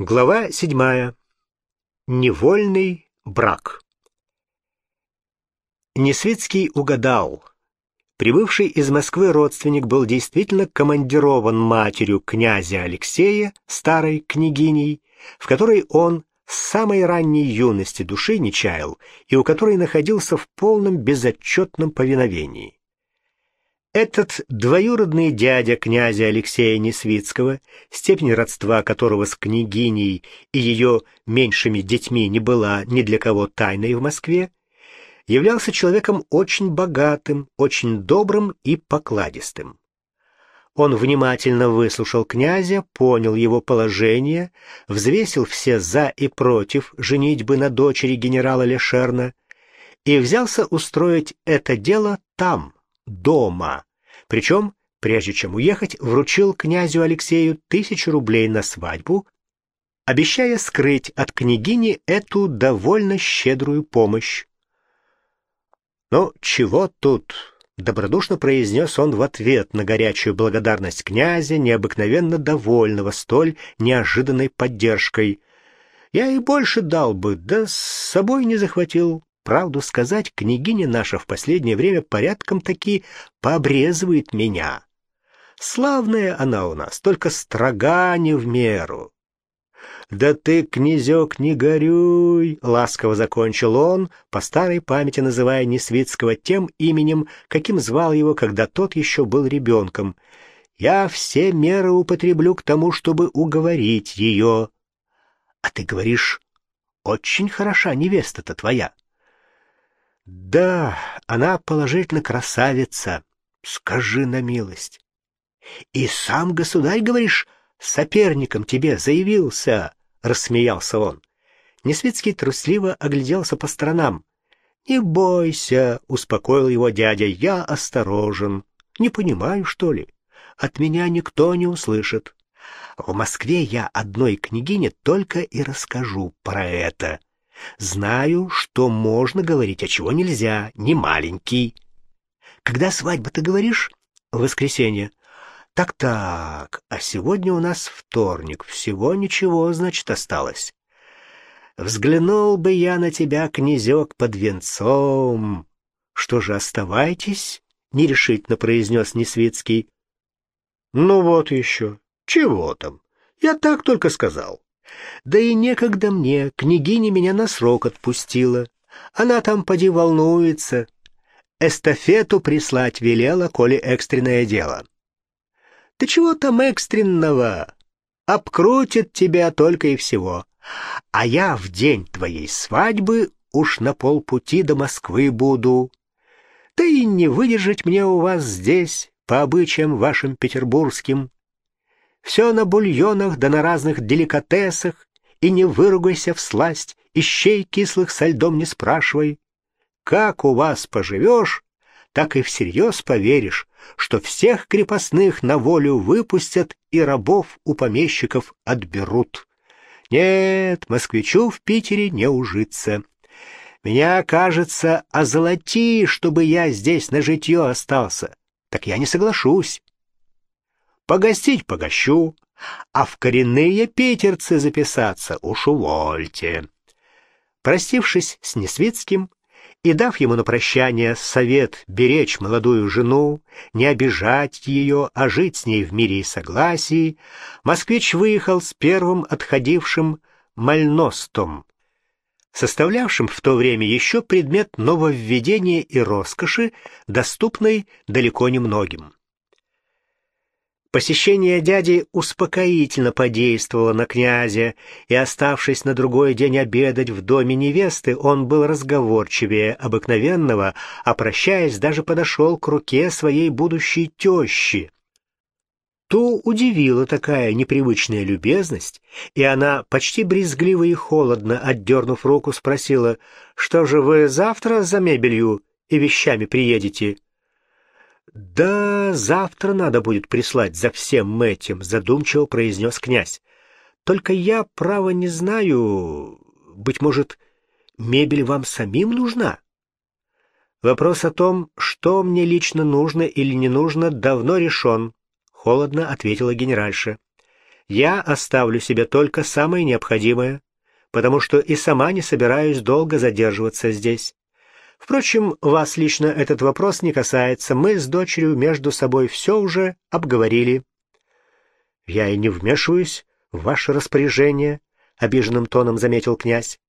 Глава седьмая. Невольный брак. Несвицкий угадал. Прибывший из Москвы родственник был действительно командирован матерью князя Алексея, старой княгиней, в которой он с самой ранней юности души не чаял и у которой находился в полном безотчетном повиновении. Этот двоюродный дядя князя Алексея Несвицкого, степень родства которого с княгиней и ее меньшими детьми не была ни для кого тайной в Москве, являлся человеком очень богатым, очень добрым и покладистым. Он внимательно выслушал князя, понял его положение, взвесил все «за» и «против» женитьбы на дочери генерала Лешерна и взялся устроить это дело там, дома. Причем, прежде чем уехать, вручил князю Алексею тысячу рублей на свадьбу, обещая скрыть от княгини эту довольно щедрую помощь. «Ну, чего тут?» — добродушно произнес он в ответ на горячую благодарность князя, необыкновенно довольного столь неожиданной поддержкой. «Я и больше дал бы, да с собой не захватил. Правду сказать, княгиня наша в последнее время порядком таки пообрезывает меня. Славная она у нас, только строга не в меру. «Да ты, князек, не горюй!» — ласково закончил он, по старой памяти называя Несвицкого тем именем, каким звал его, когда тот еще был ребенком. «Я все меры употреблю к тому, чтобы уговорить ее». «А ты говоришь, очень хороша невеста-то твоя». Да, она положительно красавица, скажи на милость. И сам государь, говоришь, соперником тебе заявился, рассмеялся он. Несвицкий трусливо огляделся по сторонам. «Не бойся», — успокоил его дядя, — «я осторожен. Не понимаю, что ли? От меня никто не услышит. В Москве я одной княгине только и расскажу про это. Знаю, что можно говорить, а чего нельзя, не маленький. Когда свадьба, ты говоришь? Воскресенье. Так-так, а сегодня у нас вторник, всего ничего, значит, осталось. Взглянул бы я на тебя, князек, под венцом. Что же, оставайтесь, — нерешительно произнес Несвицкий. Ну вот еще, чего там, я так только сказал. Да и некогда мне, княгиня меня на срок отпустила. Она там поди волнуется. Эстафету прислать велела, коли экстренное дело. Ты чего там экстренного? Обкрутит тебя только и всего. А я в день твоей свадьбы уж на полпути до Москвы буду. Да и не выдержать мне у вас здесь, по обычаям вашим петербургским. Все на бульонах да на разных деликатесах, и не выругайся в сласть, и щей кислых со льдом не спрашивай. Как у вас поживешь, так и всерьез поверишь, что всех крепостных на волю выпустят и рабов у помещиков отберут. Нет, москвичу в Питере не ужиться. Меня, кажется, озолоти, чтобы я здесь на житье остался. Так я не соглашусь. Погостить погощу, а в коренные питерцы записаться уж увольте. Простившись с Несвицким и дав ему на прощание совет беречь молодую жену, не обижать ее, а жить с ней в мире и согласии, москвич выехал с первым отходившим мальностом, составлявшим в то время еще предмет нововведения и роскоши, доступной далеко не многим. Посещение дяди успокоительно подействовало на князя, и, оставшись на другой день обедать в доме невесты, он был разговорчивее обыкновенного, а, прощаясь, даже подошел к руке своей будущей тещи. Ту удивила такая непривычная любезность, и она, почти брезгливо и холодно, отдернув руку, спросила, «Что же вы завтра за мебелью и вещами приедете?» «Да, завтра надо будет прислать за всем этим», — задумчиво произнес князь. «Только я, право, не знаю. Быть может, мебель вам самим нужна?» «Вопрос о том, что мне лично нужно или не нужно, давно решен», — холодно ответила генеральша. Я оставлю себе только самое необходимое, потому что и сама не собираюсь долго задерживаться здесь. Впрочем, вас лично этот вопрос не касается. Мы с дочерью между собой все уже обговорили. Я и не вмешиваюсь в ваше распоряжение, обиженным тоном заметил князь.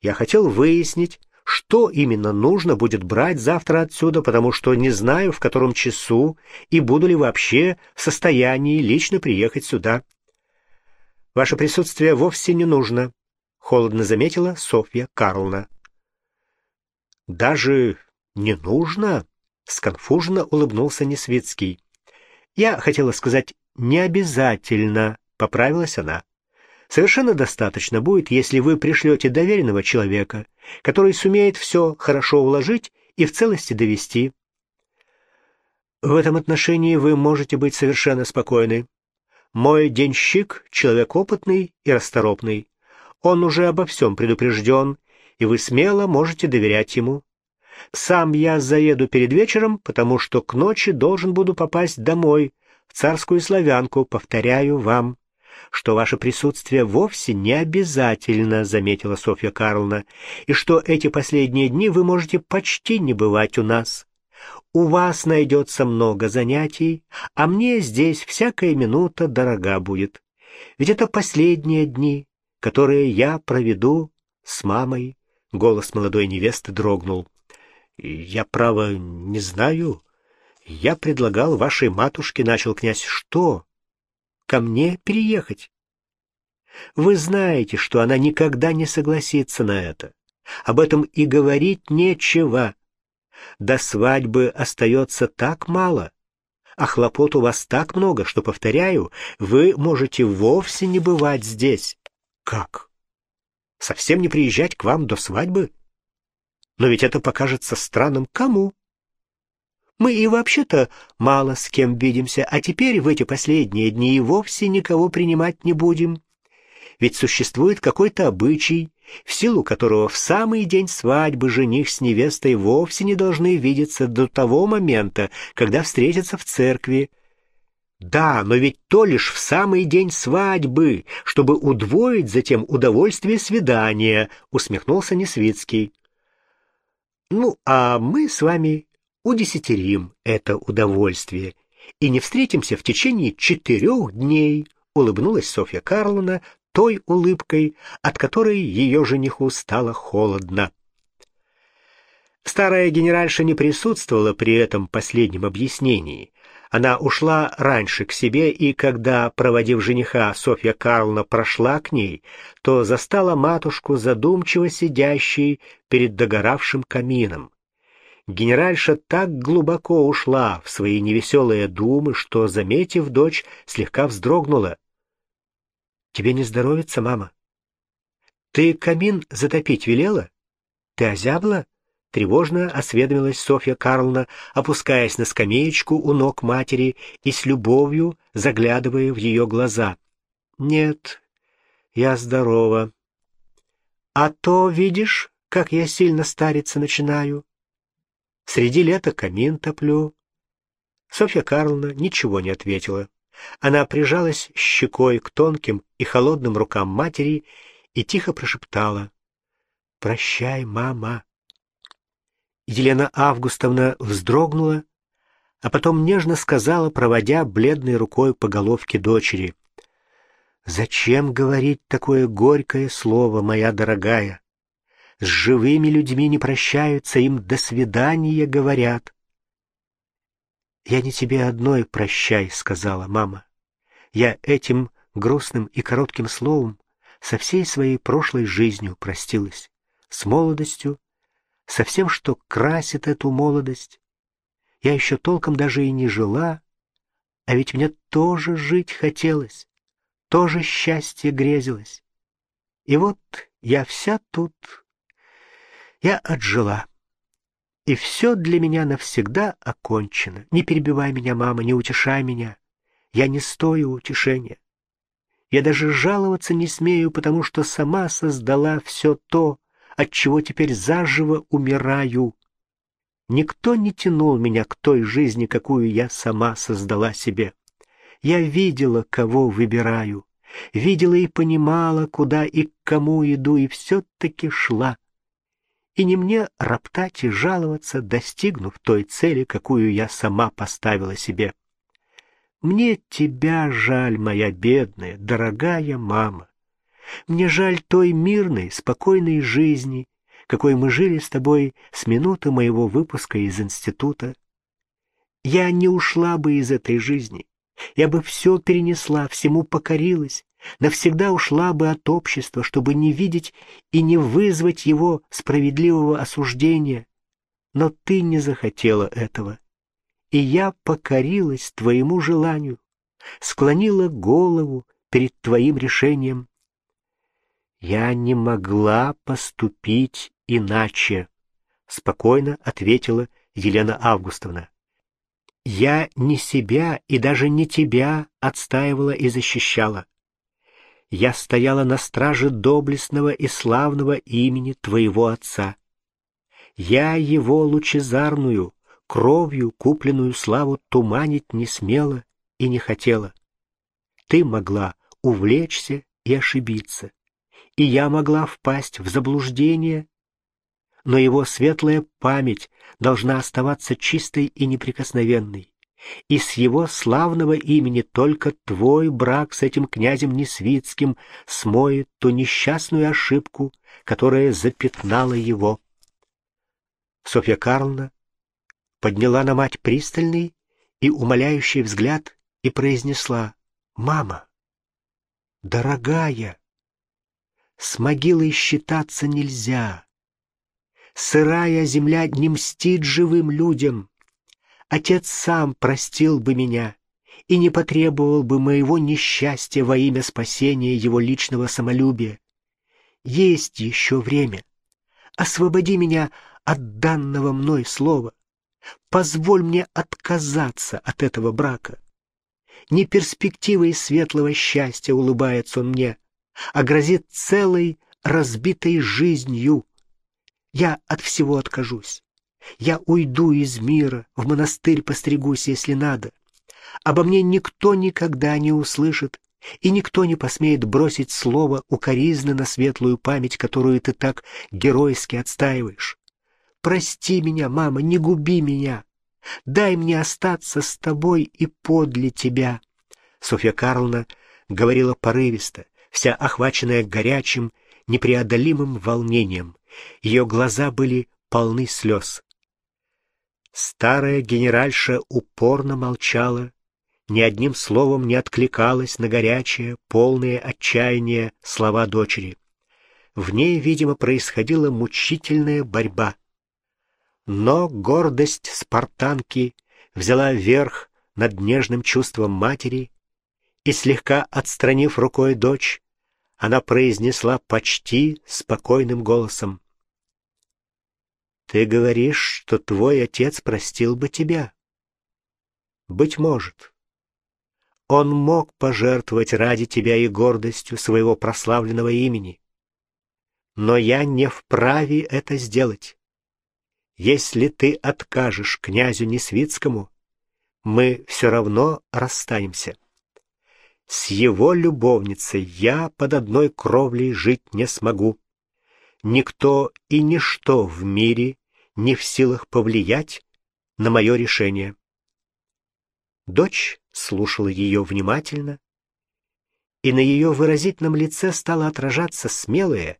Я хотел выяснить, что именно нужно будет брать завтра отсюда, потому что не знаю, в котором часу и буду ли вообще в состоянии лично приехать сюда. Ваше присутствие вовсе не нужно, холодно заметила Софья Карловна. Даже не нужно, сконфуженно улыбнулся Несвицкий. Я хотела сказать не обязательно, поправилась она. Совершенно достаточно будет, если вы пришлете доверенного человека, который сумеет все хорошо уложить и в целости довести. В этом отношении вы можете быть совершенно спокойны. Мой денщик — человек опытный и расторопный. Он уже обо всем предупрежден, и вы смело можете доверять ему. Сам я заеду перед вечером, потому что к ночи должен буду попасть домой, в царскую славянку, повторяю вам, что ваше присутствие вовсе не обязательно, заметила Софья Карловна, и что эти последние дни вы можете почти не бывать у нас. У вас найдется много занятий, а мне здесь всякая минута дорога будет. Ведь это последние дни, которые я проведу с мамой. Голос молодой невесты дрогнул. Я, право, не знаю. Я предлагал вашей матушке, начал князь, что? Ко мне переехать? Вы знаете, что она никогда не согласится на это. Об этом и говорить нечего. До свадьбы остается так мало, а хлопот у вас так много, что, повторяю, вы можете вовсе не бывать здесь. Как? Совсем не приезжать к вам до свадьбы? Но ведь это покажется странным кому? Мы и вообще-то мало с кем видимся, а теперь в эти последние дни и вовсе никого принимать не будем. Ведь существует какой-то обычай, в силу которого в самый день свадьбы жених с невестой вовсе не должны видеться до того момента, когда встретятся в церкви, да, но ведь то лишь в самый день свадьбы, чтобы удвоить затем удовольствие свидания, усмехнулся Несвицкий. Ну, а мы с вами удесятерим это удовольствие и не встретимся в течение четырех дней, улыбнулась Софья Карловна той улыбкой, от которой ее жениху стало холодно. Старая генеральша не присутствовала при этом последнем объяснении, она ушла раньше к себе, и когда, проводив жениха, Софья Карловна прошла к ней, то застала матушку задумчиво сидящей перед догоравшим камином. Генеральша так глубоко ушла в свои невеселые думы, что, заметив дочь, слегка вздрогнула. — Тебе не здоровится, мама? — Ты камин затопить велела? Ты озябла? Тревожно осведомилась Софья Карловна, опускаясь на скамеечку у ног матери и с любовью заглядывая в ее глаза. «Нет, я здорова. А то, видишь, как я сильно стариться начинаю. Среди лета камин топлю». Софья Карловна ничего не ответила. Она прижалась щекой к тонким и холодным рукам матери и тихо прошептала «Прощай, мама». Елена Августовна вздрогнула, а потом нежно сказала, проводя бледной рукой по головке дочери. «Зачем говорить такое горькое слово, моя дорогая? С живыми людьми не прощаются, им «до свидания» говорят». «Я не тебе одной прощай», — сказала мама. «Я этим грустным и коротким словом со всей своей прошлой жизнью простилась, с молодостью, со всем, что красит эту молодость. Я еще толком даже и не жила, а ведь мне тоже жить хотелось, тоже счастье грезилось. И вот я вся тут, я отжила. И все для меня навсегда окончено. Не перебивай меня, мама, не утешай меня. Я не стою утешения. Я даже жаловаться не смею, потому что сама создала все то, от чего теперь заживо умираю. Никто не тянул меня к той жизни, какую я сама создала себе. Я видела, кого выбираю. видела и понимала, куда и к кому иду, и все-таки шла. И не мне роптать и жаловаться, достигнув той цели, какую я сама поставила себе. Мне тебя жаль, моя бедная, дорогая мама. Мне жаль той мирной, спокойной жизни, какой мы жили с тобой с минуты моего выпуска из института. Я не ушла бы из этой жизни. Я бы все перенесла, всему покорилась, навсегда ушла бы от общества, чтобы не видеть и не вызвать его справедливого осуждения. Но ты не захотела этого, и я покорилась твоему желанию, склонила голову перед твоим решением. Я не могла поступить иначе, спокойно ответила Елена Августовна. Я не себя и даже не тебя отстаивала и защищала. Я стояла на страже доблестного и славного имени твоего отца. Я его лучезарную, кровью купленную славу туманить не смела и не хотела. Ты могла увлечься и ошибиться, и я могла впасть в заблуждение но его светлая память должна оставаться чистой и неприкосновенной. И с его славного имени только твой брак с этим князем Несвицким смоет ту несчастную ошибку, которая запятнала его. Софья Карловна подняла на мать пристальный и умоляющий взгляд и произнесла «Мама, дорогая, с могилой считаться нельзя». Сырая земля не мстит живым людям. Отец сам простил бы меня и не потребовал бы моего несчастья во имя спасения его личного самолюбия. Есть еще время. Освободи меня от данного мной слова. Позволь мне отказаться от этого брака. Не перспективой светлого счастья улыбается он мне, а грозит целой разбитой жизнью. Я от всего откажусь. Я уйду из мира, в монастырь постригусь, если надо. Обо мне никто никогда не услышит, и никто не посмеет бросить слово укоризны на светлую память, которую ты так геройски отстаиваешь. Прости меня, мама, не губи меня. Дай мне остаться с тобой и подле тебя. Софья Карловна говорила порывисто, вся охваченная горячим, непреодолимым волнением. Ее глаза были полны слез. Старая генеральша упорно молчала, ни одним словом не откликалась на горячее, полное отчаяние слова дочери. В ней, видимо, происходила мучительная борьба. Но гордость спартанки взяла верх над нежным чувством матери, и, слегка отстранив рукой дочь, она произнесла почти спокойным голосом. Ты говоришь, что твой отец простил бы тебя. Быть может. Он мог пожертвовать ради тебя и гордостью своего прославленного имени. Но я не вправе это сделать. Если ты откажешь князю Несвицкому, мы все равно расстанемся. С его любовницей я под одной кровлей жить не смогу. Никто и ничто в мире не в силах повлиять на мое решение. Дочь слушала ее внимательно, и на ее выразительном лице стало отражаться смелое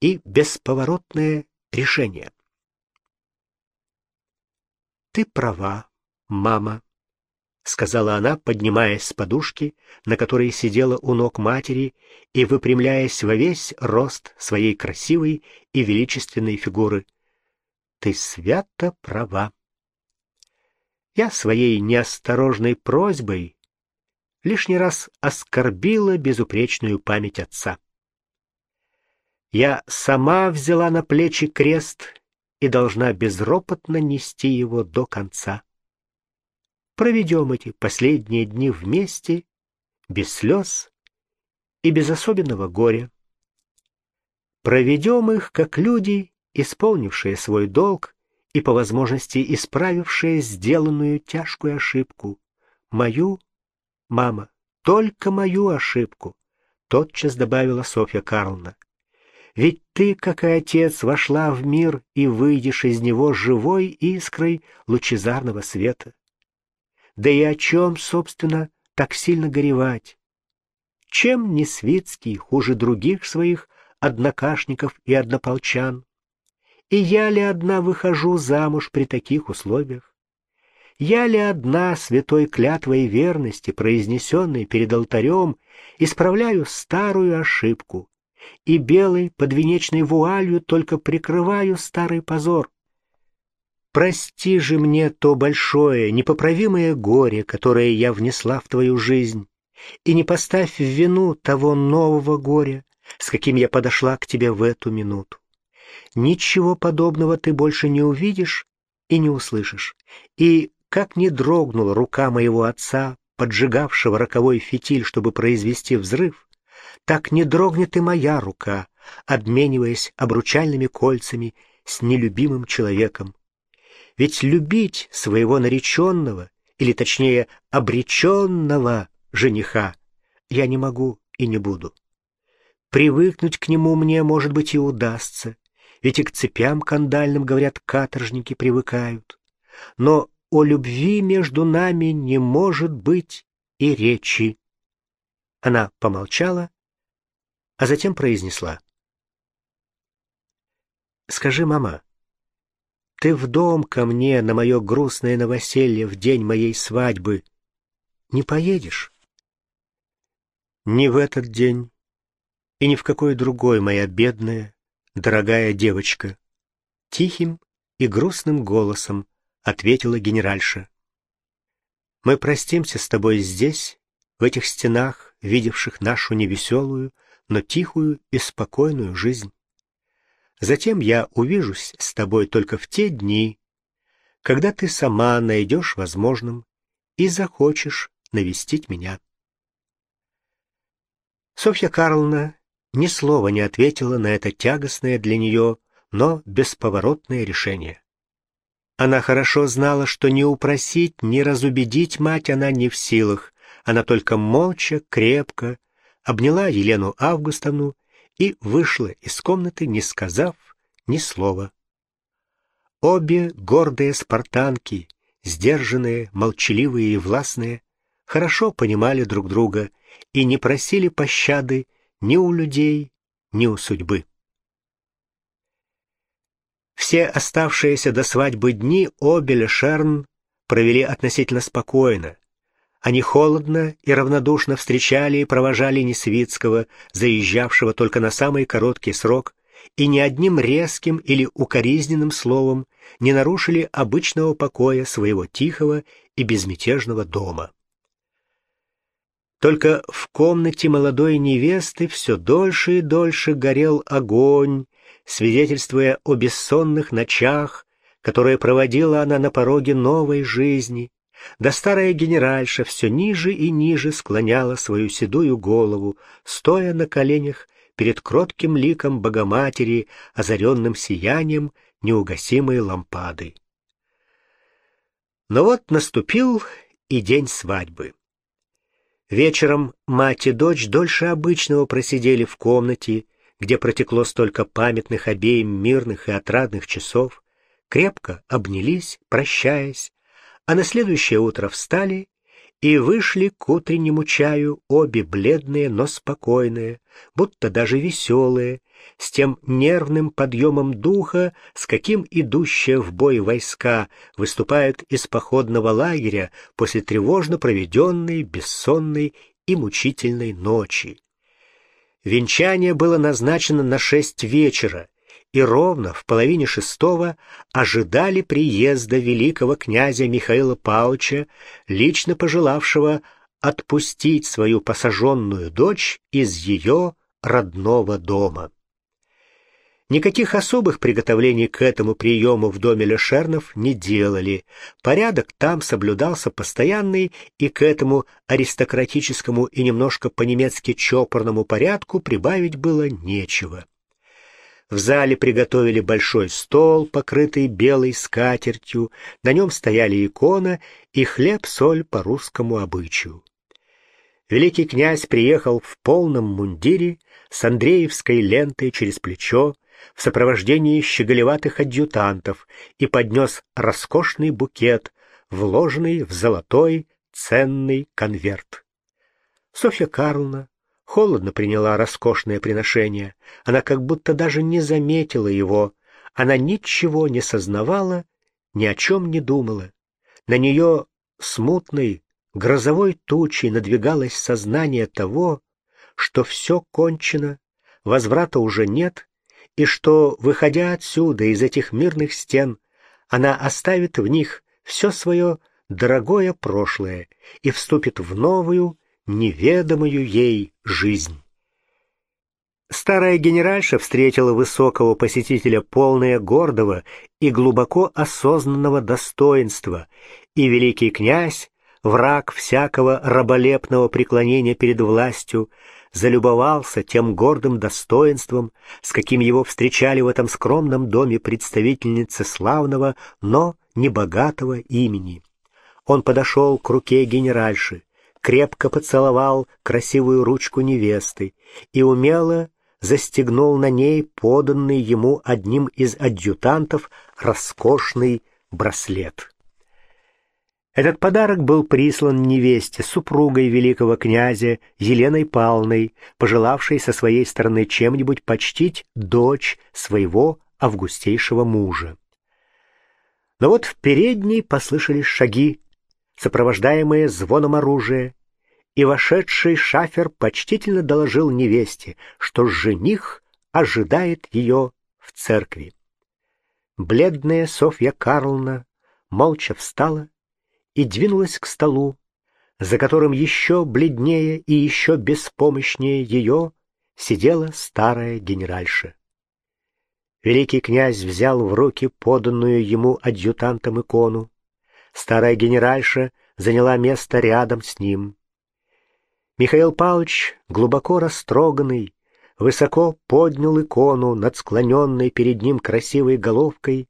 и бесповоротное решение. «Ты права, мама», — сказала она, поднимаясь с подушки, на которой сидела у ног матери, и выпрямляясь во весь рост своей красивой и величественной фигуры. «Ты свято права. Я своей неосторожной просьбой лишний раз оскорбила безупречную память отца. Я сама взяла на плечи крест и должна безропотно нести его до конца проведем эти последние дни вместе, без слез и без особенного горя. Проведем их, как люди, исполнившие свой долг и по возможности исправившие сделанную тяжкую ошибку. Мою, мама, только мою ошибку, тотчас добавила Софья Карловна. Ведь ты, как и отец, вошла в мир и выйдешь из него живой искрой лучезарного света. Да и о чем, собственно, так сильно горевать? Чем не Свицкий хуже других своих однокашников и однополчан? И я ли одна выхожу замуж при таких условиях? Я ли одна святой клятвой верности, произнесенной перед алтарем, исправляю старую ошибку, и белой подвенечной вуалью только прикрываю старый позор. Прости же мне то большое, непоправимое горе, которое я внесла в твою жизнь, и не поставь в вину того нового горя, с каким я подошла к тебе в эту минуту. Ничего подобного ты больше не увидишь и не услышишь. И как не дрогнула рука моего отца, поджигавшего роковой фитиль, чтобы произвести взрыв, так не дрогнет и моя рука, обмениваясь обручальными кольцами с нелюбимым человеком. Ведь любить своего нареченного, или точнее обреченного жениха, я не могу и не буду. Привыкнуть к нему мне, может быть, и удастся, ведь и к цепям кандальным, говорят, каторжники привыкают. Но о любви между нами не может быть и речи. Она помолчала, а затем произнесла. «Скажи, мама, ты в дом ко мне на мое грустное новоселье в день моей свадьбы не поедешь?» «Ни в этот день и ни в какой другой, моя бедная, дорогая девочка», тихим и грустным голосом ответила генеральша. «Мы простимся с тобой здесь, в этих стенах, видевших нашу невеселую, но тихую и спокойную жизнь. Затем я увижусь с тобой только в те дни, когда ты сама найдешь возможным и захочешь навестить меня. Софья Карловна ни слова не ответила на это тягостное для нее, но бесповоротное решение. Она хорошо знала, что ни упросить, ни разубедить мать она не в силах, она только молча, крепко, обняла Елену Августовну и вышла из комнаты, не сказав ни слова. Обе гордые спартанки, сдержанные, молчаливые и властные, хорошо понимали друг друга и не просили пощады ни у людей, ни у судьбы. Все оставшиеся до свадьбы дни Обель и Шерн провели относительно спокойно, они холодно и равнодушно встречали и провожали Несвицкого, заезжавшего только на самый короткий срок, и ни одним резким или укоризненным словом не нарушили обычного покоя своего тихого и безмятежного дома. Только в комнате молодой невесты все дольше и дольше горел огонь, свидетельствуя о бессонных ночах, которые проводила она на пороге новой жизни, да старая генеральша все ниже и ниже склоняла свою седую голову, стоя на коленях перед кротким ликом Богоматери, озаренным сиянием неугасимой лампады. Но вот наступил и день свадьбы. Вечером мать и дочь дольше обычного просидели в комнате, где протекло столько памятных обеим мирных и отрадных часов, крепко обнялись, прощаясь, а на следующее утро встали и вышли к утреннему чаю обе бледные, но спокойные, будто даже веселые, с тем нервным подъемом духа, с каким идущие в бой войска выступают из походного лагеря после тревожно проведенной, бессонной и мучительной ночи. Венчание было назначено на шесть вечера, и ровно в половине шестого ожидали приезда великого князя Михаила Павловича, лично пожелавшего отпустить свою посаженную дочь из ее родного дома. Никаких особых приготовлений к этому приему в доме Лешернов не делали. Порядок там соблюдался постоянный, и к этому аристократическому и немножко по-немецки чопорному порядку прибавить было нечего. В зале приготовили большой стол, покрытый белой скатертью, на нем стояли икона и хлеб-соль по русскому обычаю. Великий князь приехал в полном мундире с Андреевской лентой через плечо в сопровождении щеголеватых адъютантов и поднес роскошный букет, вложенный в золотой ценный конверт. Софья Карловна холодно приняла роскошное приношение. Она как будто даже не заметила его. Она ничего не сознавала, ни о чем не думала. На нее смутной, грозовой тучей надвигалось сознание того, что все кончено, возврата уже нет, и что, выходя отсюда, из этих мирных стен, она оставит в них все свое дорогое прошлое и вступит в новую, неведомую ей жизнь. Старая генеральша встретила высокого посетителя полное гордого и глубоко осознанного достоинства, и великий князь, враг всякого раболепного преклонения перед властью, залюбовался тем гордым достоинством, с каким его встречали в этом скромном доме представительницы славного, но небогатого имени. Он подошел к руке генеральши, крепко поцеловал красивую ручку невесты и умело застегнул на ней поданный ему одним из адъютантов роскошный браслет. Этот подарок был прислан невесте, супругой великого князя Еленой Павловной, пожелавшей со своей стороны чем-нибудь почтить дочь своего августейшего мужа. Но вот в передней послышались шаги, сопровождаемые звоном оружия, и вошедший шафер почтительно доложил невесте, что жених ожидает ее в церкви. Бледная Софья Карловна молча встала и двинулась к столу, за которым еще бледнее и еще беспомощнее ее сидела старая генеральша. Великий князь взял в руки поданную ему адъютантом икону. Старая генеральша заняла место рядом с ним. Михаил Павлович, глубоко растроганный, высоко поднял икону над склоненной перед ним красивой головкой,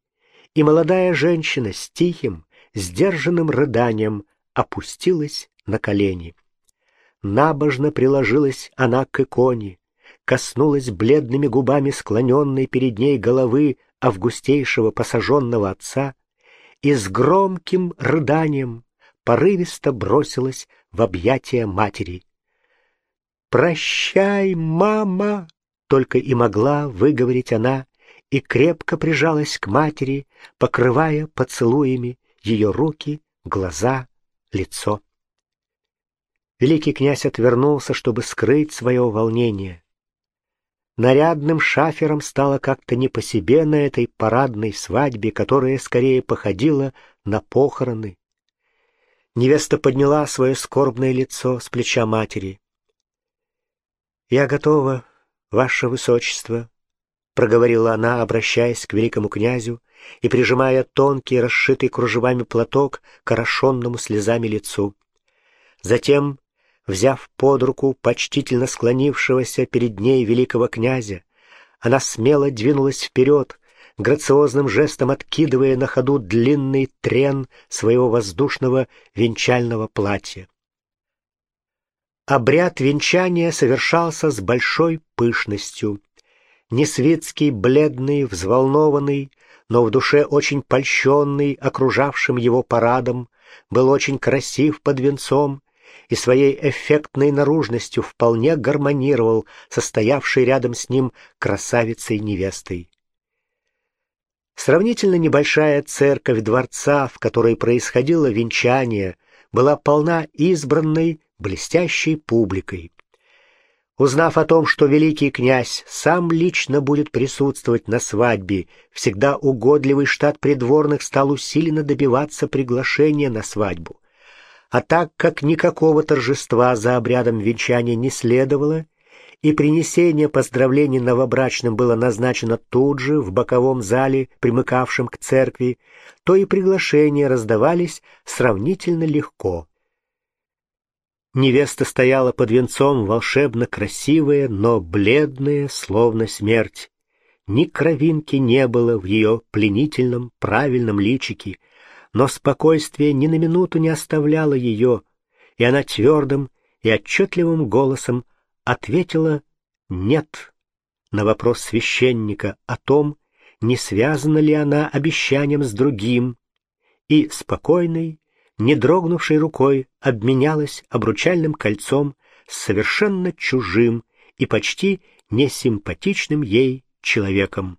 и молодая женщина с тихим, сдержанным рыданием опустилась на колени. Набожно приложилась она к иконе, коснулась бледными губами склоненной перед ней головы августейшего посаженного отца и с громким рыданием порывисто бросилась в объятия матери. «Прощай, мама!» — только и могла выговорить она, и крепко прижалась к матери, покрывая поцелуями ее руки, глаза, лицо. Великий князь отвернулся, чтобы скрыть свое волнение. Нарядным шафером стало как-то не по себе на этой парадной свадьбе, которая скорее походила на похороны. Невеста подняла свое скорбное лицо с плеча матери. «Я готова, ваше высочество», — проговорила она, обращаясь к великому князю и прижимая тонкий, расшитый кружевами платок к орошенному слезами лицу. Затем, взяв под руку почтительно склонившегося перед ней великого князя, она смело двинулась вперед, грациозным жестом откидывая на ходу длинный трен своего воздушного венчального платья. Обряд венчания совершался с большой пышностью. Несвицкий, бледный, взволнованный, но в душе очень польщенный окружавшим его парадом, был очень красив под венцом и своей эффектной наружностью вполне гармонировал со стоявшей рядом с ним красавицей-невестой. Сравнительно небольшая церковь дворца, в которой происходило венчание, была полна избранной, блестящей публикой. Узнав о том, что великий князь сам лично будет присутствовать на свадьбе, всегда угодливый штат придворных стал усиленно добиваться приглашения на свадьбу. А так как никакого торжества за обрядом венчания не следовало, и принесение поздравлений новобрачным было назначено тут же, в боковом зале, примыкавшем к церкви, то и приглашения раздавались сравнительно легко. Невеста стояла под венцом, волшебно красивая, но бледная, словно смерть. Ни кровинки не было в ее пленительном, правильном личике, но спокойствие ни на минуту не оставляло ее, и она твердым, и отчетливым голосом ответила «нет» на вопрос священника о том, не связана ли она обещанием с другим, и спокойной, не дрогнувшей рукой обменялась обручальным кольцом с совершенно чужим и почти несимпатичным ей человеком.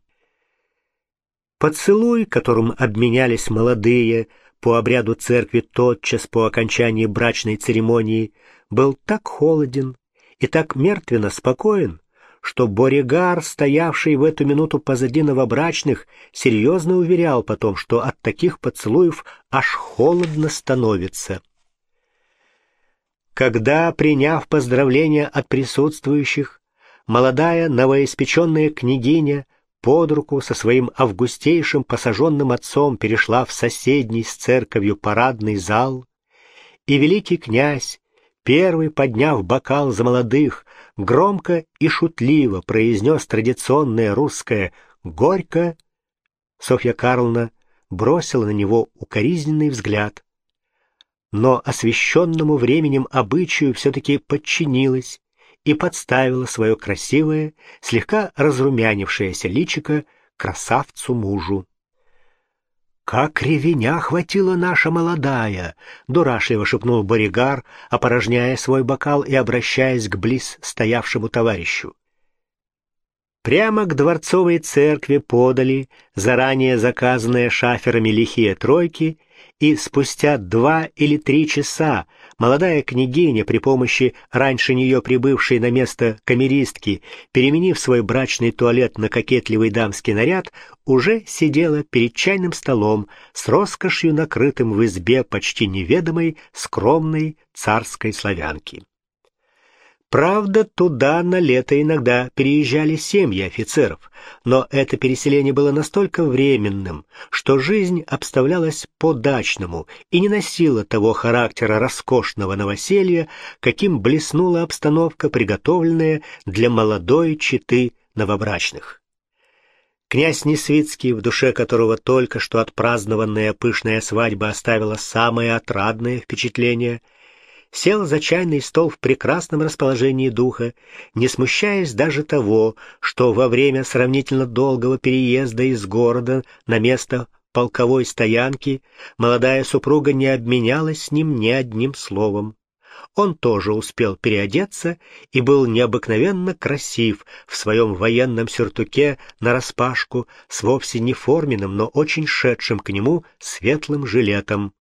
Поцелуй, которым обменялись молодые по обряду церкви тотчас по окончании брачной церемонии, был так холоден и так мертвенно спокоен, что Боригар, стоявший в эту минуту позади новобрачных, серьезно уверял потом, что от таких поцелуев аж холодно становится. Когда, приняв поздравления от присутствующих, молодая новоиспеченная княгиня под руку со своим августейшим посаженным отцом перешла в соседний с церковью парадный зал, и великий князь, первый подняв бокал за молодых, громко и шутливо произнес традиционное русское «Горько», Софья Карловна бросила на него укоризненный взгляд, но освященному временем обычаю все-таки подчинилась и подставила свое красивое, слегка разрумянившееся личико красавцу-мужу. «Как ревеня хватила наша молодая!» — дурашливо шепнул Боригар, опорожняя свой бокал и обращаясь к близ стоявшему товарищу. Прямо к дворцовой церкви подали заранее заказанные шаферами лихие тройки — и спустя два или три часа молодая княгиня при помощи раньше нее прибывшей на место камеристки, переменив свой брачный туалет на кокетливый дамский наряд, уже сидела перед чайным столом с роскошью накрытым в избе почти неведомой скромной царской славянки. Правда, туда на лето иногда переезжали семьи офицеров, но это переселение было настолько временным, что жизнь обставлялась по-дачному и не носила того характера роскошного новоселья, каким блеснула обстановка, приготовленная для молодой четы новобрачных. Князь Несвицкий, в душе которого только что отпразднованная пышная свадьба оставила самое отрадное впечатление — сел за чайный стол в прекрасном расположении духа, не смущаясь даже того, что во время сравнительно долгого переезда из города на место полковой стоянки молодая супруга не обменялась с ним ни одним словом. Он тоже успел переодеться и был необыкновенно красив в своем военном сюртуке нараспашку с вовсе не форменным, но очень шедшим к нему светлым жилетом.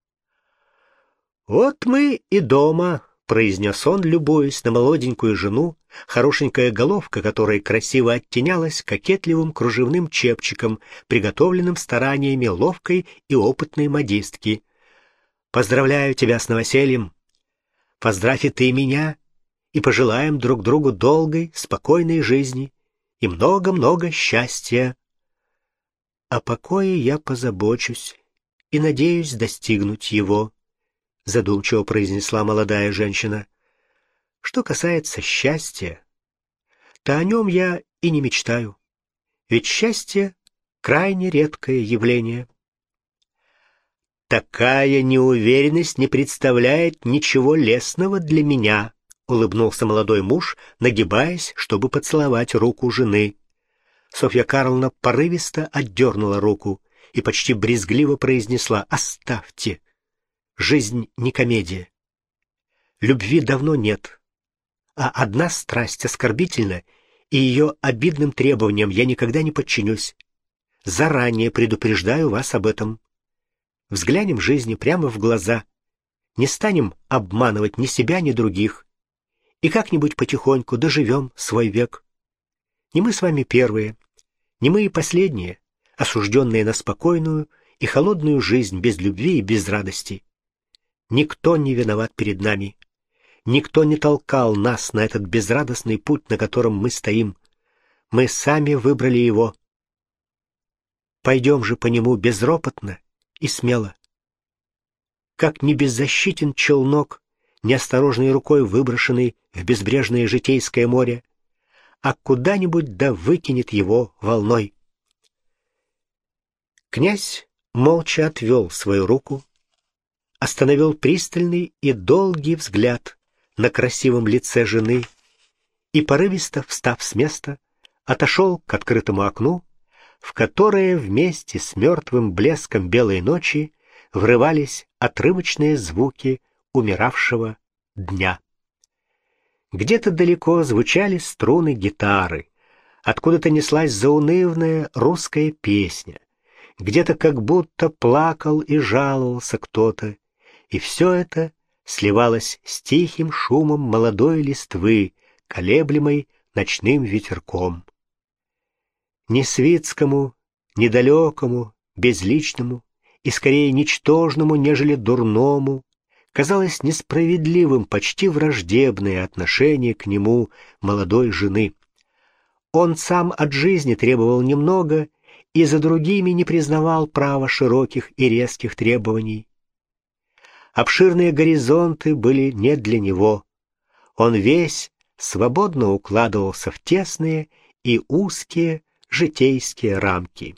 «Вот мы и дома», — произнес он, любуясь на молоденькую жену, хорошенькая головка которой красиво оттенялась кокетливым кружевным чепчиком, приготовленным стараниями ловкой и опытной модистки. «Поздравляю тебя с новосельем! Поздравь и ты меня, и пожелаем друг другу долгой, спокойной жизни и много-много счастья. О покое я позабочусь и надеюсь достигнуть его». — задумчиво произнесла молодая женщина. «Что касается счастья, то о нем я и не мечтаю. Ведь счастье — крайне редкое явление». «Такая неуверенность не представляет ничего лестного для меня», — улыбнулся молодой муж, нагибаясь, чтобы поцеловать руку жены. Софья Карловна порывисто отдернула руку и почти брезгливо произнесла «Оставьте». Жизнь не комедия. Любви давно нет, а одна страсть оскорбительна, и ее обидным требованиям я никогда не подчинюсь. Заранее предупреждаю вас об этом. Взглянем жизни прямо в глаза. Не станем обманывать ни себя, ни других. И как-нибудь потихоньку доживем свой век. Не мы с вами первые, не мы и последние, осужденные на спокойную и холодную жизнь без любви и без радости. Никто не виноват перед нами. Никто не толкал нас на этот безрадостный путь, на котором мы стоим. Мы сами выбрали его. Пойдем же по нему безропотно и смело. Как не беззащитен челнок, неосторожной рукой выброшенный в безбрежное житейское море, а куда-нибудь да выкинет его волной. Князь молча отвел свою руку, остановил пристальный и долгий взгляд на красивом лице жены и, порывисто встав с места, отошел к открытому окну, в которое вместе с мертвым блеском белой ночи врывались отрывочные звуки умиравшего дня. Где-то далеко звучали струны гитары, откуда-то неслась заунывная русская песня, где-то как будто плакал и жаловался кто-то, и все это сливалось с тихим шумом молодой листвы, колеблемой ночным ветерком. Ни свитскому, недалекому, безличному и скорее ничтожному, нежели дурному, казалось несправедливым почти враждебное отношение к нему молодой жены. Он сам от жизни требовал немного и за другими не признавал права широких и резких требований. Обширные горизонты были не для него. Он весь свободно укладывался в тесные и узкие житейские рамки.